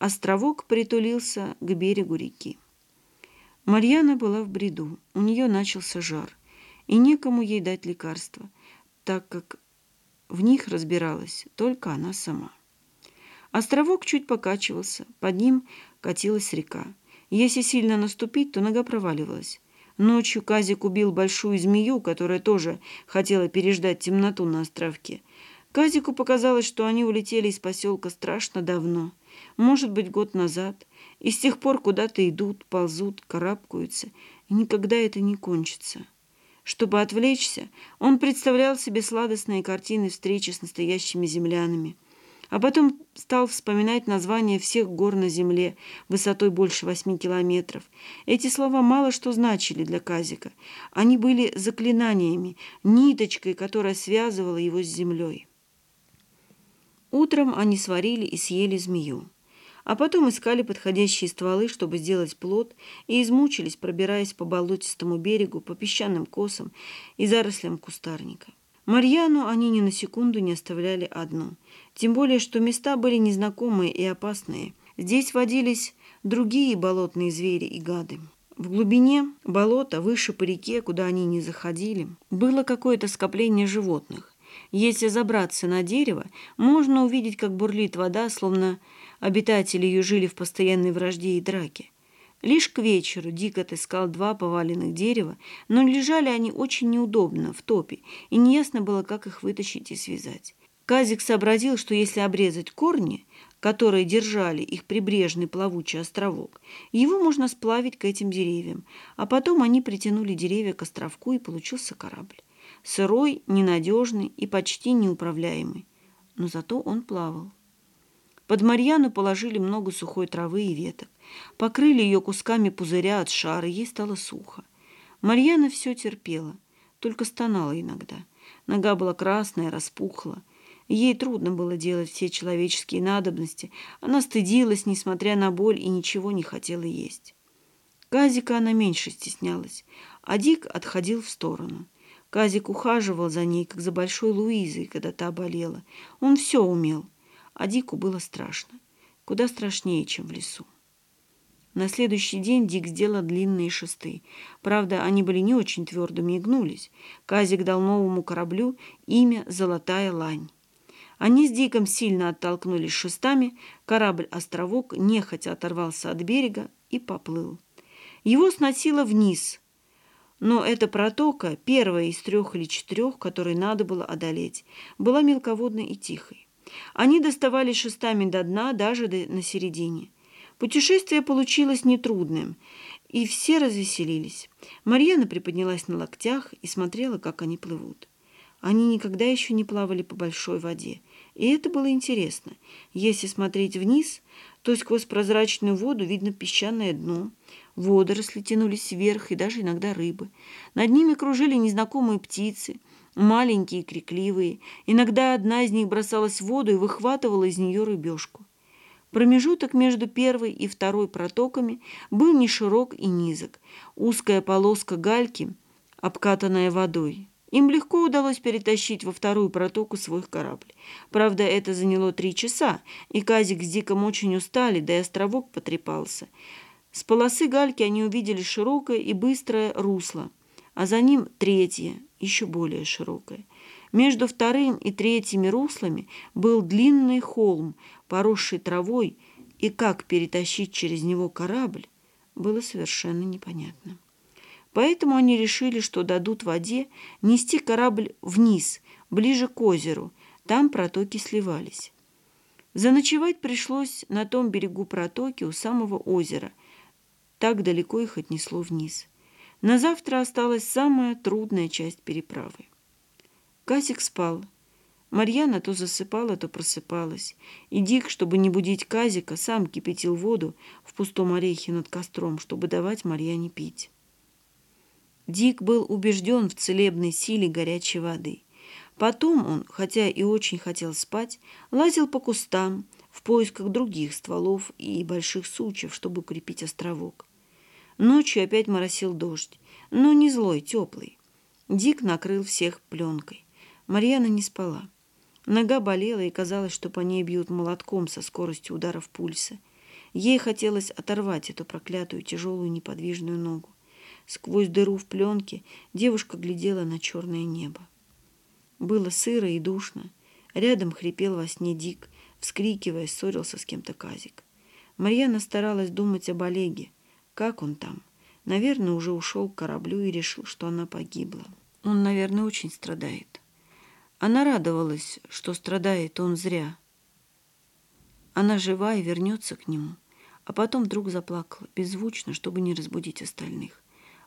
A: Островок притулился к берегу реки. Марьяна была в бреду, у нее начался жар, и некому ей дать лекарства – так как в них разбиралась только она сама. Островок чуть покачивался, под ним катилась река. Если сильно наступить, то нога проваливалась. Ночью Казик убил большую змею, которая тоже хотела переждать темноту на островке. Казику показалось, что они улетели из поселка страшно давно, может быть, год назад, и с тех пор куда-то идут, ползут, карабкаются, и никогда это не кончится. Чтобы отвлечься, он представлял себе сладостные картины встречи с настоящими землянами. А потом стал вспоминать названия всех гор на земле высотой больше восьми километров. Эти слова мало что значили для Казика. Они были заклинаниями, ниточкой, которая связывала его с землей. Утром они сварили и съели змею а потом искали подходящие стволы, чтобы сделать плод, и измучились, пробираясь по болотистому берегу, по песчаным косам и зарослям кустарника. Марьяну они ни на секунду не оставляли одну, тем более, что места были незнакомые и опасные. Здесь водились другие болотные звери и гады. В глубине болота, выше по реке, куда они не заходили, было какое-то скопление животных. Если забраться на дерево, можно увидеть, как бурлит вода, словно Обитатели ее жили в постоянной вражде и драке. Лишь к вечеру Дик отыскал два поваленных дерева, но лежали они очень неудобно, в топе, и неясно было, как их вытащить и связать. Казик сообразил, что если обрезать корни, которые держали их прибрежный плавучий островок, его можно сплавить к этим деревьям, а потом они притянули деревья к островку, и получился корабль. Сырой, ненадежный и почти неуправляемый. Но зато он плавал. Под Марьяну положили много сухой травы и веток. Покрыли ее кусками пузыря от шара, ей стало сухо. Марьяна все терпела, только стонала иногда. Нога была красная, распухла. Ей трудно было делать все человеческие надобности. Она стыдилась, несмотря на боль, и ничего не хотела есть. Казика она меньше стеснялась, а Дик отходил в сторону. Казик ухаживал за ней, как за большой Луизой, когда та болела. Он все умел а Дику было страшно. Куда страшнее, чем в лесу. На следующий день Дик сделал длинные шесты. Правда, они были не очень твердыми и гнулись. Казик дал новому кораблю имя «Золотая лань». Они с Диком сильно оттолкнулись шестами, корабль-островок нехотя оторвался от берега и поплыл. Его сносило вниз, но эта протока, первая из трех или четырех, которые надо было одолеть, была мелководной и тихой. Они доставали шестами до дна даже до, на середине. Путешествие получилось нетрудным, и все развеселились. Марьяна приподнялась на локтях и смотрела, как они плывут. Они никогда еще не плавали по большой воде, и это было интересно. Если смотреть вниз, то сквозь прозрачную воду видно песчаное дно, водоросли тянулись вверх и даже иногда рыбы. Над ними кружили незнакомые птицы – маленькие и крикливые. Иногда одна из них бросалась в воду и выхватывала из нее рыбешку. Промежуток между первой и второй протоками был не широк и низок. Узкая полоска гальки, обкатанная водой. Им легко удалось перетащить во вторую протоку свой корабль. Правда, это заняло три часа, и Казик с Диком очень устали, да и островок потрепался. С полосы гальки они увидели широкое и быстрое русло, а за ним третье, еще более широкое. Между вторым и третьими руслами был длинный холм, поросший травой, и как перетащить через него корабль, было совершенно непонятно. Поэтому они решили, что дадут воде нести корабль вниз, ближе к озеру. Там протоки сливались. Заночевать пришлось на том берегу протоки у самого озера. Так далеко их отнесло вниз. На завтра осталась самая трудная часть переправы. Касик спал. Марьяна то засыпала, то просыпалась. И Дик, чтобы не будить Казика, сам кипятил воду в пустом орехе над костром, чтобы давать Марьяне пить. Дик был убежден в целебной силе горячей воды. Потом он, хотя и очень хотел спать, лазил по кустам в поисках других стволов и больших сучьев, чтобы укрепить островок. Ночью опять моросил дождь, но не злой, теплый. Дик накрыл всех пленкой. Марьяна не спала. Нога болела, и казалось, что по ней бьют молотком со скоростью ударов пульса. Ей хотелось оторвать эту проклятую тяжелую неподвижную ногу. Сквозь дыру в пленке девушка глядела на черное небо. Было сыро и душно. Рядом хрипел во сне Дик, вскрикивая, ссорился с кем-то Казик. Марьяна старалась думать об Олеге. Как он там? Наверное, уже ушел к кораблю и решил, что она погибла. Он, наверное, очень страдает. Она радовалась, что страдает он зря. Она жива и вернется к нему. А потом вдруг заплакала, беззвучно, чтобы не разбудить остальных.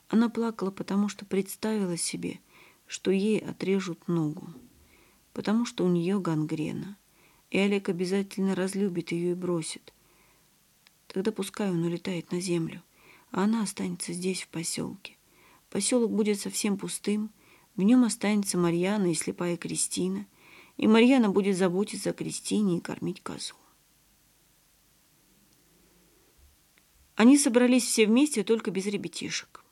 A: Она плакала, потому что представила себе, что ей отрежут ногу, потому что у нее гангрена, и Олег обязательно разлюбит ее и бросит. Тогда пускай он улетает на землю, а она останется здесь, в поселке. Поселок будет совсем пустым, в нем останется Марьяна и слепая Кристина, и Марьяна будет заботиться о Кристине и кормить козу. Они собрались все вместе, только без ребятишек.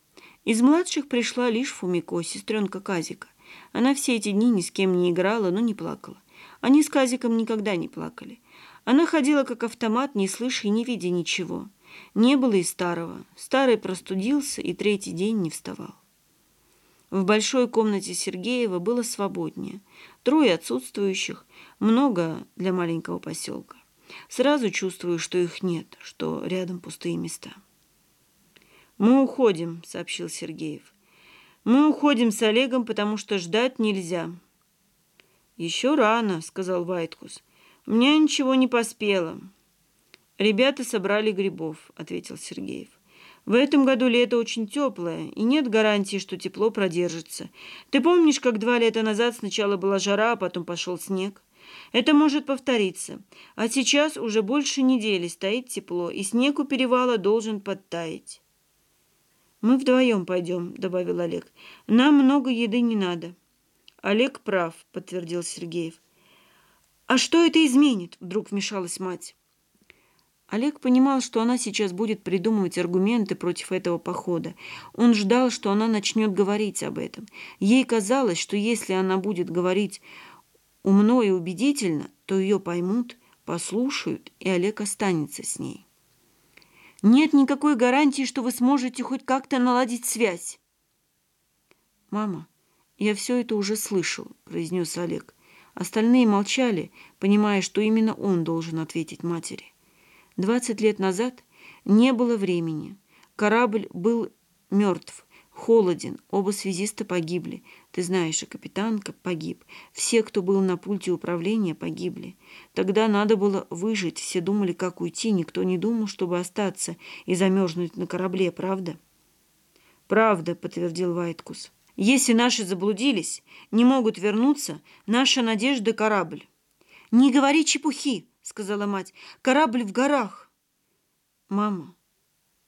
A: Из младших пришла лишь Фумико, сестренка Казика. Она все эти дни ни с кем не играла, но не плакала. Они с Казиком никогда не плакали. Она ходила как автомат, не слыша и не видя ничего. Не было и старого. Старый простудился и третий день не вставал. В большой комнате Сергеева было свободнее. Трое отсутствующих, много для маленького поселка. Сразу чувствую, что их нет, что рядом пустые места. «Мы уходим», — сообщил Сергеев. «Мы уходим с Олегом, потому что ждать нельзя». «Еще рано», — сказал Вайткус. «У меня ничего не поспело». «Ребята собрали грибов», — ответил Сергеев. «В этом году лето очень теплое, и нет гарантии, что тепло продержится. Ты помнишь, как два лета назад сначала была жара, а потом пошел снег? Это может повториться. А сейчас уже больше недели стоит тепло, и снег у перевала должен подтаять». «Мы вдвоем пойдем», — добавил Олег. «Нам много еды не надо». «Олег прав», — подтвердил Сергеев. «А что это изменит?» — вдруг вмешалась мать. Олег понимал, что она сейчас будет придумывать аргументы против этого похода. Он ждал, что она начнет говорить об этом. Ей казалось, что если она будет говорить умно и убедительно, то ее поймут, послушают, и Олег останется с ней. Нет никакой гарантии, что вы сможете хоть как-то наладить связь. «Мама, я все это уже слышал», — произнес Олег. Остальные молчали, понимая, что именно он должен ответить матери. Двадцать лет назад не было времени. Корабль был мертв, холоден, оба связиста погибли. Ты знаешь, и капитан погиб. Все, кто был на пульте управления, погибли. Тогда надо было выжить. Все думали, как уйти. Никто не думал, чтобы остаться и замерзнуть на корабле, правда? Правда, подтвердил Вайткус. Если наши заблудились, не могут вернуться, наша надежда — корабль. «Не говори чепухи!» — сказала мать. «Корабль в горах!» «Мама,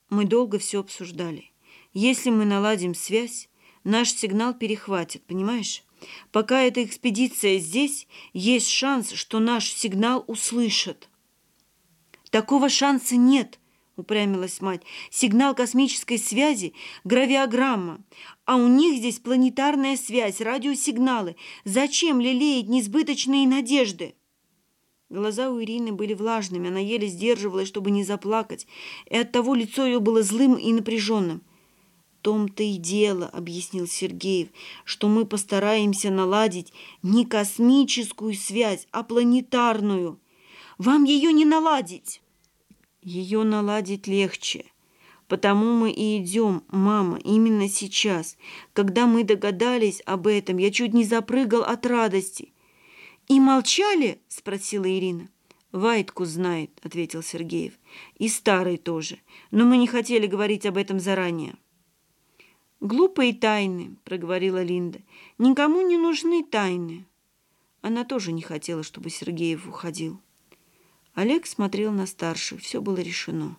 A: мы долго все обсуждали. Если мы наладим связь, наш сигнал перехватит, понимаешь? Пока эта экспедиция здесь, есть шанс, что наш сигнал услышат. Такого шанса нет, упрямилась мать. Сигнал космической связи – гравиограмма. А у них здесь планетарная связь, радиосигналы. Зачем лелеять несбыточные надежды? Глаза у Ирины были влажными, она еле сдерживалась, чтобы не заплакать, и оттого лицо ее было злым и напряженным том-то и дело, объяснил Сергеев, что мы постараемся наладить не космическую связь, а планетарную. Вам ее не наладить. Ее наладить легче. Потому мы и идем, мама, именно сейчас. Когда мы догадались об этом, я чуть не запрыгал от радости. «И молчали?» – спросила Ирина. «Вайтку знает», – ответил Сергеев. «И старый тоже. Но мы не хотели говорить об этом заранее». «Глупые тайны», – проговорила Линда. «Никому не нужны тайны». Она тоже не хотела, чтобы Сергеев уходил. Олег смотрел на старших. Все было решено.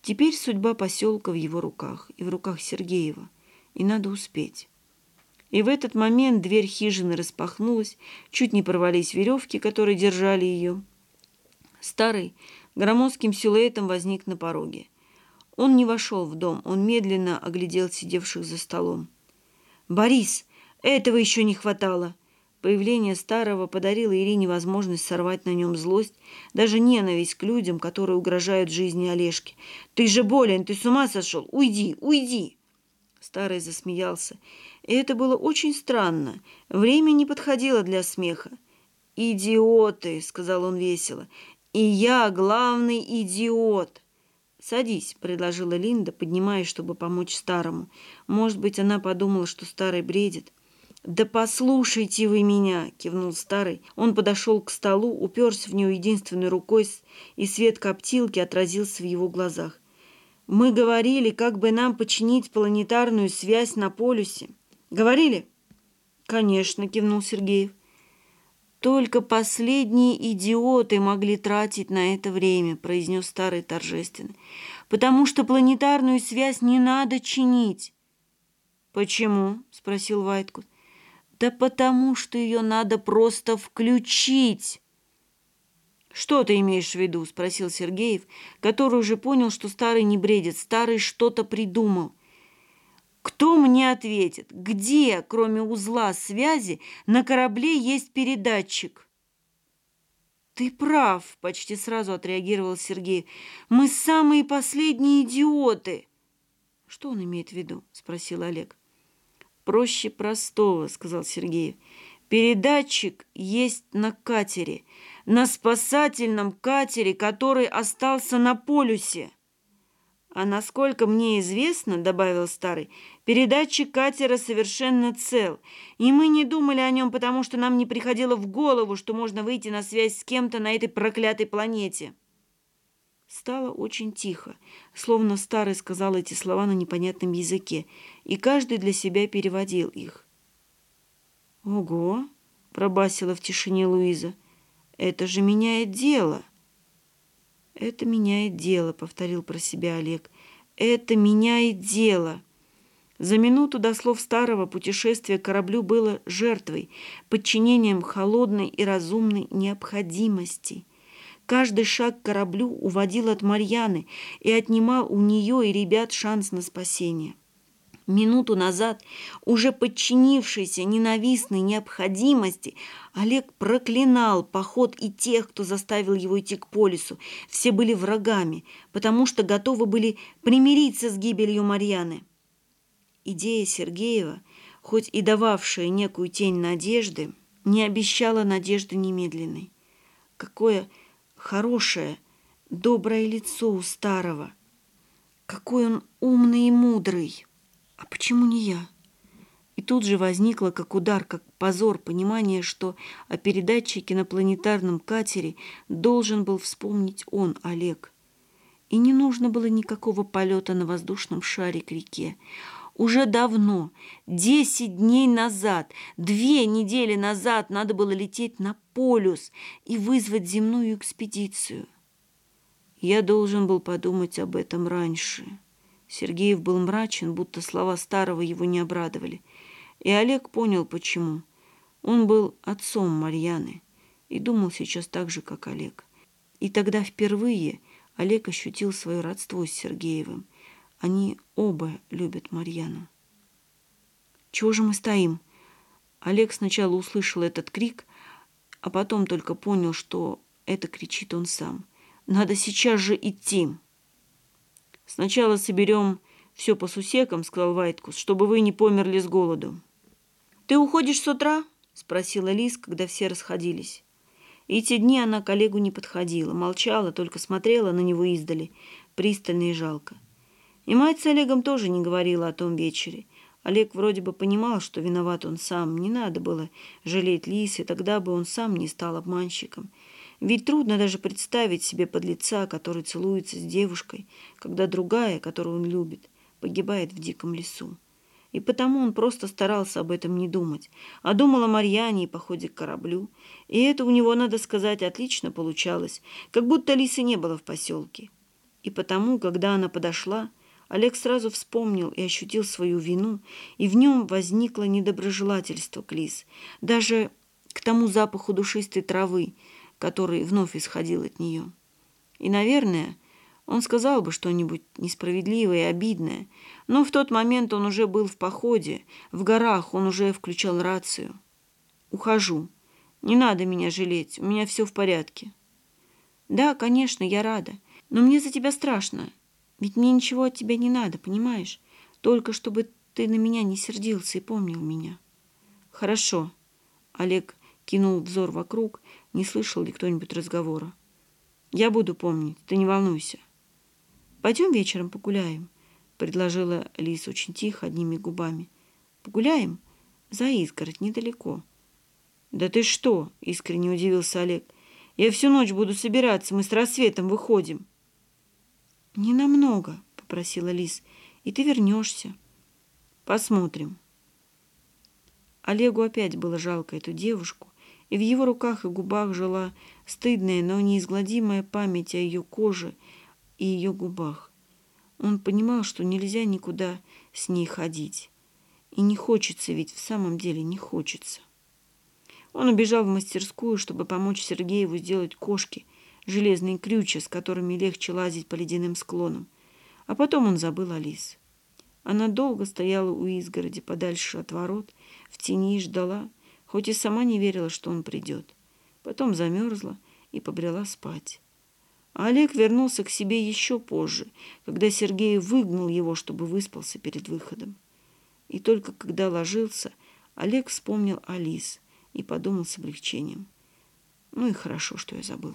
A: Теперь судьба поселка в его руках и в руках Сергеева. И надо успеть. И в этот момент дверь хижины распахнулась, чуть не порвались веревки, которые держали ее. Старый громоздким силуэтом возник на пороге. Он не вошел в дом, он медленно оглядел сидевших за столом. «Борис, этого еще не хватало!» Появление старого подарило Ирине возможность сорвать на нем злость, даже ненависть к людям, которые угрожают жизни Олежки. «Ты же болен, ты с ума сошел! Уйди, уйди!» Старый засмеялся. И это было очень странно. Время не подходило для смеха. «Идиоты!» — сказал он весело. «И я главный идиот!» «Садись», — предложила Линда, поднимаясь, чтобы помочь старому. Может быть, она подумала, что старый бредит. «Да послушайте вы меня!» – кивнул старый. Он подошел к столу, уперся в него единственной рукой, и свет коптилки отразился в его глазах. «Мы говорили, как бы нам починить планетарную связь на полюсе. Говорили?» «Конечно», – кивнул Сергеев. «Только последние идиоты могли тратить на это время», – произнес старый торжественно. «Потому что планетарную связь не надо чинить». «Почему?» – спросил Вайткут. Да потому что ее надо просто включить. «Что ты имеешь в виду?» – спросил Сергеев, который уже понял, что старый не бредит, старый что-то придумал. «Кто мне ответит, где, кроме узла связи, на корабле есть передатчик?» «Ты прав», – почти сразу отреагировал Сергей. «Мы самые последние идиоты». «Что он имеет в виду?» – спросил Олег проще простого», — сказал Сергей. «Передатчик есть на катере, на спасательном катере, который остался на полюсе». «А насколько мне известно, — добавил старый, — передатчик катера совершенно цел, и мы не думали о нем, потому что нам не приходило в голову, что можно выйти на связь с кем-то на этой проклятой планете». Стало очень тихо, словно старый сказал эти слова на непонятном языке, и каждый для себя переводил их. «Ого!» – пробасила в тишине Луиза. «Это же меняет дело!» «Это меняет дело», — повторил про себя Олег. «Это меняет дело». За минуту до слов старого путешествия кораблю было жертвой, подчинением холодной и разумной необходимости — Каждый шаг кораблю уводил от Марьяны и отнимал у нее и ребят шанс на спасение. Минуту назад, уже подчинившийся ненавистной необходимости, Олег проклинал поход и тех, кто заставил его идти к полюсу. Все были врагами, потому что готовы были примириться с гибелью Марьяны. Идея Сергеева, хоть и дававшая некую тень надежды, не обещала надежды немедленной. Какое хорошее, доброе лицо у старого. Какой он умный и мудрый. А почему не я? И тут же возникло, как удар, как позор, понимание, что о передатчике на планетарном катере должен был вспомнить он, Олег. И не нужно было никакого полета на воздушном шаре к реке. Уже давно, десять дней назад, две недели назад надо было лететь на полюс и вызвать земную экспедицию. Я должен был подумать об этом раньше. Сергеев был мрачен, будто слова старого его не обрадовали. И Олег понял, почему. Он был отцом Марьяны и думал сейчас так же, как Олег. И тогда впервые Олег ощутил свое родство с Сергеевым – они оба любят Марьяну. Чего же мы стоим? Олег сначала услышал этот крик, а потом только понял, что это кричит он сам. Надо сейчас же идти. Сначала соберем все по сусекам, сказал Вайткус, чтобы вы не померли с голоду. Ты уходишь с утра? спросила Лиз, когда все расходились. Эти дни она к Олегу не подходила, молчала, только смотрела на него издали, пристально и жалко. И мать с Олегом тоже не говорила о том вечере. Олег вроде бы понимал, что виноват он сам. Не надо было жалеть Лис, и тогда бы он сам не стал обманщиком. Ведь трудно даже представить себе подлеца, который целуется с девушкой, когда другая, которую он любит, погибает в диком лесу. И потому он просто старался об этом не думать, а думал о Марьяне и походе к кораблю. И это у него, надо сказать, отлично получалось, как будто Лисы не было в поселке. И потому, когда она подошла, Олег сразу вспомнил и ощутил свою вину, и в нем возникло недоброжелательство к Лис, даже к тому запаху душистой травы, который вновь исходил от нее. И, наверное, он сказал бы что-нибудь несправедливое и обидное, но в тот момент он уже был в походе, в горах он уже включал рацию. «Ухожу. Не надо меня жалеть, у меня все в порядке». «Да, конечно, я рада, но мне за тебя страшно, ведь мне ничего от тебя не надо, понимаешь? Только чтобы ты на меня не сердился и помнил меня». «Хорошо». Олег кинул взор вокруг, не слышал ли кто-нибудь разговора. «Я буду помнить, ты не волнуйся». «Пойдем вечером погуляем», — предложила Лис очень тихо, одними губами. «Погуляем? За изгородь, недалеко». «Да ты что?» — искренне удивился Олег. «Я всю ночь буду собираться, мы с рассветом выходим». «Ненамного», — попросила Лис, — «и ты вернешься». «Посмотрим». Олегу опять было жалко эту девушку, и в его руках и губах жила стыдная, но неизгладимая память о ее коже и ее губах. Он понимал, что нельзя никуда с ней ходить. И не хочется, ведь в самом деле не хочется. Он убежал в мастерскую, чтобы помочь Сергееву сделать кошки, железные крючья, с которыми легче лазить по ледяным склонам. А потом он забыл Алис. Она долго стояла у изгороди, подальше от ворот, в тени и ждала, хоть и сама не верила, что он придет. Потом замерзла и побрела спать. А Олег вернулся к себе еще позже, когда Сергей выгнал его, чтобы выспался перед выходом. И только когда ложился, Олег вспомнил Алис и подумал с облегчением. Ну и хорошо, что я забыл.